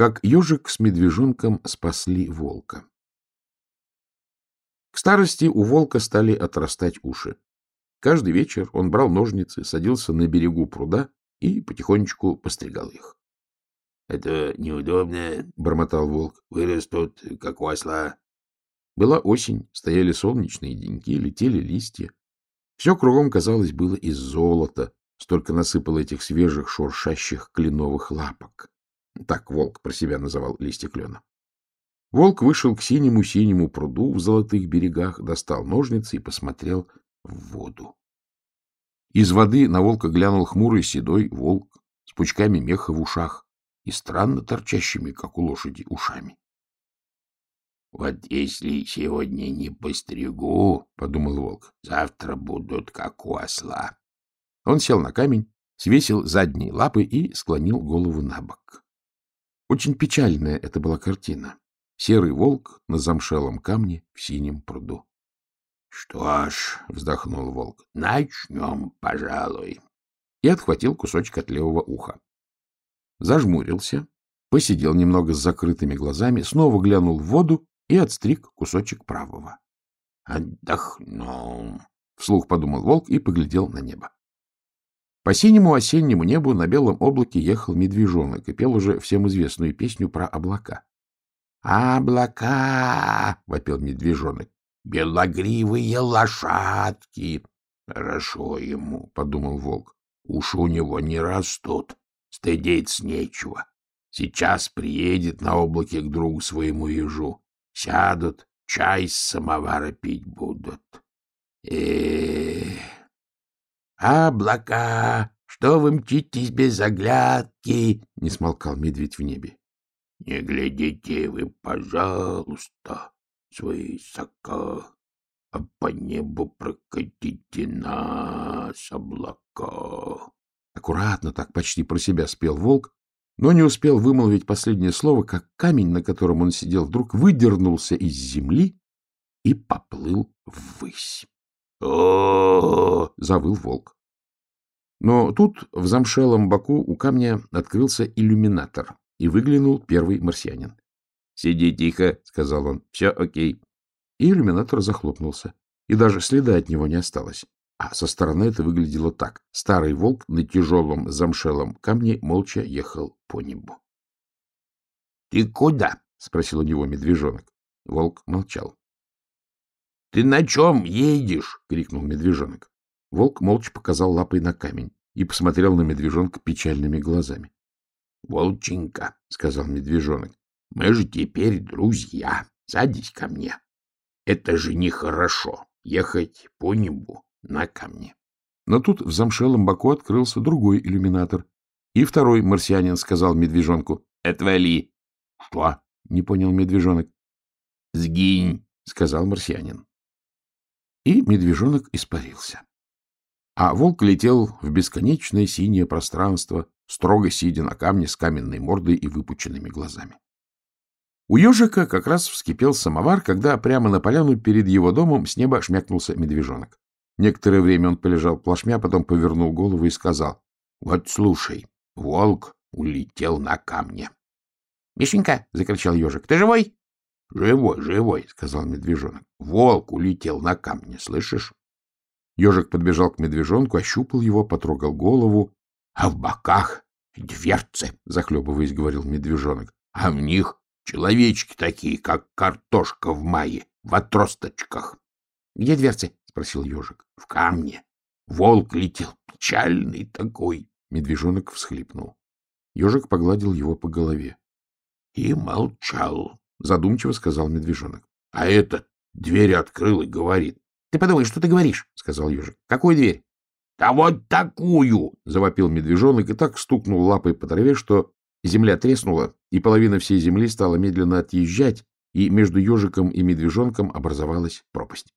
как ежик с медвежонком спасли волка. К старости у волка стали отрастать уши. Каждый вечер он брал ножницы, садился на берегу пруда и потихонечку постригал их. — Это неудобно, — бормотал волк. — Вырастут, как у осла. Была осень, стояли солнечные деньки, летели листья. Все кругом, казалось, было из золота, столько насыпало этих свежих шуршащих кленовых лапок. Так волк про себя называл листья клена. Волк вышел к синему-синему пруду в золотых берегах, достал ножницы и посмотрел в воду. Из воды на волка глянул хмурый седой волк с пучками меха в ушах и странно торчащими, как у лошади, ушами. — Вот если сегодня не постригу, — подумал волк, — завтра будут как у осла. Он сел на камень, свесил задние лапы и склонил голову на бок. Очень печальная это была картина. Серый волк на замшелом камне в синем пруду. — Что ж, — вздохнул волк, — начнем, пожалуй. И отхватил кусочек от левого уха. Зажмурился, посидел немного с закрытыми глазами, снова глянул в воду и отстриг кусочек правого. — Отдохну, — вслух подумал волк и поглядел на небо. По синему осеннему небу на белом облаке ехал медвежонок и пел уже всем известную песню про облака. «Облака!» — вопил медвежонок. «Белогривые лошадки!» «Хорошо ему», — подумал волк. «Уж у него не растут, стыдиться нечего. Сейчас приедет на облаке к другу своему ежу. Сядут, чай с самовара пить будут. Эх! «Облака! Что вы мчитесь без оглядки?» — не смолкал медведь в небе. «Не глядите вы, пожалуйста, свысока, а по небу прокатите нас, облака». Аккуратно так почти про себя спел волк, но не успел вымолвить последнее слово, как камень, на котором он сидел, вдруг выдернулся из земли и поплыл ввысь. Завыл волк. Но тут в замшелом боку у камня открылся иллюминатор, и выглянул первый марсианин. — Сиди тихо, — сказал он, — все окей. И иллюминатор захлопнулся, и даже следа от него не осталось. А со стороны это выглядело так. Старый волк на тяжелом замшелом камне молча ехал по небу. — Ты куда? — спросил у него медвежонок. Волк молчал. — Ты на чем едешь? — крикнул медвежонок. Волк молча показал лапой на камень и посмотрел на медвежонка печальными глазами. — Волченька, — сказал медвежонок, — мы же теперь друзья. Садись ко мне. Это же нехорошо — ехать по небу на камне. Но тут в замшелом боку открылся другой иллюминатор, и второй марсианин сказал медвежонку «Отвали!» «Что?» — не понял медвежонок. «Сгинь!» — сказал марсианин. И медвежонок испарился. А волк летел в бесконечное синее пространство, строго сидя на камне с каменной мордой и выпученными глазами. У ежика как раз вскипел самовар, когда прямо на поляну перед его домом с неба шмякнулся медвежонок. Некоторое время он полежал плашмя, потом повернул голову и сказал, — Вот слушай, волк улетел на камне. — Мишенька! — закричал ежик. — Ты живой? — Живой, живой, — сказал медвежонок. — Волк улетел на камне, слышишь? Ежик подбежал к медвежонку, ощупал его, потрогал голову. — А в боках дверцы, — захлебываясь, говорил медвежонок. — А в них человечки такие, как картошка в мае, в отросточках. — Где дверцы? — спросил ежик. — В камне. Волк летел печальный такой. Медвежонок всхлипнул. Ежик погладил его по голове. — И молчал. — задумчиво сказал медвежонок. — А этот дверь открыл и говорит. — Ты подумай, что ты говоришь, — сказал ежик. — Какую дверь? — Да вот такую! — завопил медвежонок и так стукнул лапой по траве, что земля треснула, и половина всей земли стала медленно отъезжать, и между ежиком и медвежонком образовалась пропасть.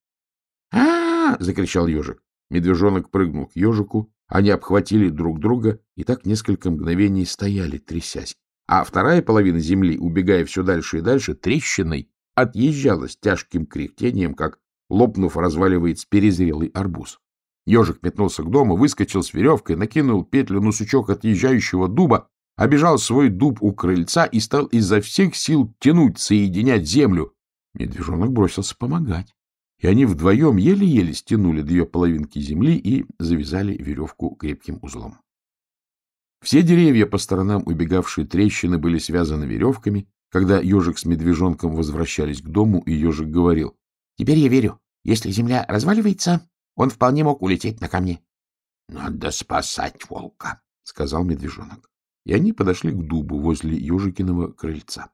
а, закричал ежик. Медвежонок прыгнул к ежику, они обхватили друг друга и так несколько мгновений стояли, трясясь а вторая половина земли, убегая все дальше и дальше, трещиной отъезжала с тяжким кряхтением, как, лопнув, разваливается перезрелый арбуз. Ежик метнулся к дому, выскочил с веревкой, накинул петлю на сучок отъезжающего дуба, обежал свой дуб у крыльца и стал изо всех сил тянуть, соединять землю. Медвежонок бросился помогать, и они вдвоем еле-еле стянули две половинки земли и завязали веревку крепким узлом. Все деревья по сторонам убегавшей трещины были связаны веревками. Когда ежик с медвежонком возвращались к дому, и ежик говорил, — Теперь я верю, если земля разваливается, он вполне мог улететь на камни. — Надо спасать волка, — сказал медвежонок. И они подошли к дубу возле ежикиного крыльца.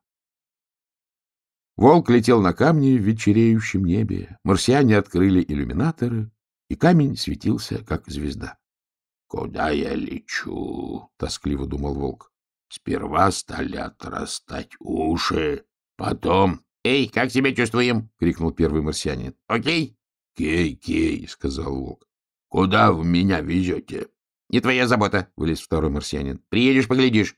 Волк летел на камни в вечереющем небе, марсиане открыли иллюминаторы, и камень светился, как звезда. — Куда я лечу? — тоскливо думал волк. — Сперва стали отрастать уши, потом... — Эй, как себя чувствуем? — крикнул первый марсианин. — Окей? — Кей-кей, — сказал волк. — Куда вы меня везете? — Не твоя забота, — вылез второй марсианин. — Приедешь, поглядишь.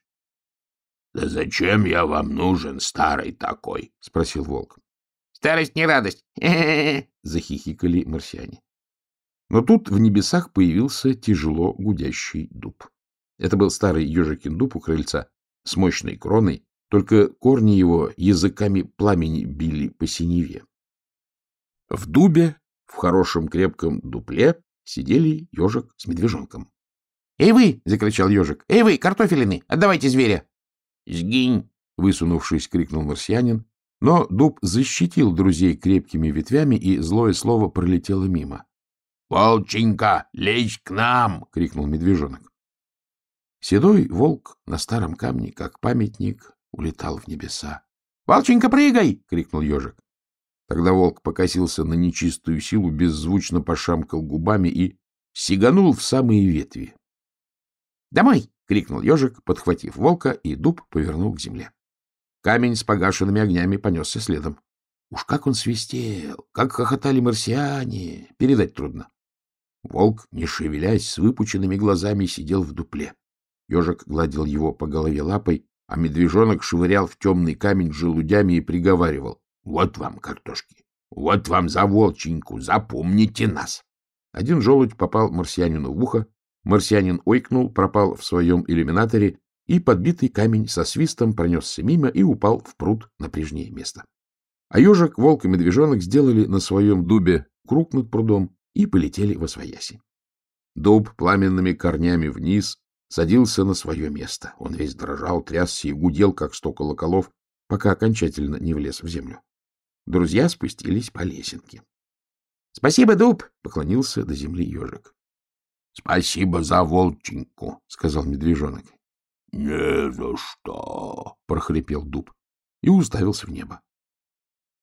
— Да зачем я вам нужен, старый такой? — спросил волк. — Старость не радость. — захихикали марсиане. Но тут в небесах появился тяжело гудящий дуб. Это был старый ежикин дуб у крыльца с мощной кроной, только корни его языками пламени били по синеве. В дубе, в хорошем крепком дупле, сидели ежик с медвежонком. — Эй вы! — закричал ежик. — Эй вы, картофелины! Отдавайте зверя! — Сгинь! — высунувшись, крикнул марсианин, но дуб защитил друзей крепкими ветвями, и злое слово пролетело мимо. — Волченька, лезь к нам! — крикнул медвежонок. Седой волк на старом камне, как памятник, улетал в небеса. — Волченька, прыгай! — крикнул ежик. Тогда волк покосился на нечистую силу, беззвучно пошамкал губами и сиганул в самые ветви. «Домой!» — крикнул ежик, подхватив волка, и дуб повернул к земле. Камень с погашенными огнями понесся следом. Уж как он свистел, как хохотали марсиане, передать трудно. Волк, не шевелясь, с выпученными глазами сидел в дупле. Ежик гладил его по голове лапой, а медвежонок швырял в темный камень желудями и приговаривал. — Вот вам картошки, вот вам за волченьку, запомните нас. Один желудь попал марсианину в ухо, Марсианин ойкнул, пропал в своем иллюминаторе, и подбитый камень со свистом пронесся мимо и упал в пруд на прежнее место. А ежик, волк и медвежонок сделали на своем дубе круг над прудом и полетели во свояси. Дуб пламенными корнями вниз садился на свое место. Он весь дрожал, трясся и гудел, как сто колоколов, пока окончательно не влез в землю. Друзья спустились по лесенке. — Спасибо, дуб! — поклонился до земли ежик. — Спасибо за волченьку, — сказал медвежонок. — Не за что, — прохрипел дуб и уставился в небо. —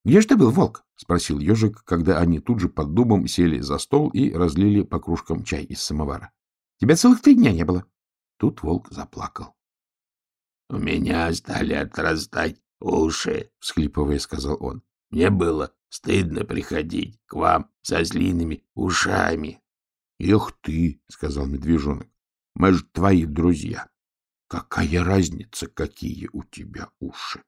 Где ж ты был, волк? — спросил ежик, когда они тут же под дубом сели за стол и разлили по кружкам чай из самовара. — Тебя целых три дня не было. Тут волк заплакал. — У меня стали отрастать уши, — всхлипывая сказал он. — Мне было стыдно приходить к вам со злиными ушами. — Эх ты, — сказал медвежонок, — мы же твои друзья. Какая разница, какие у тебя уши?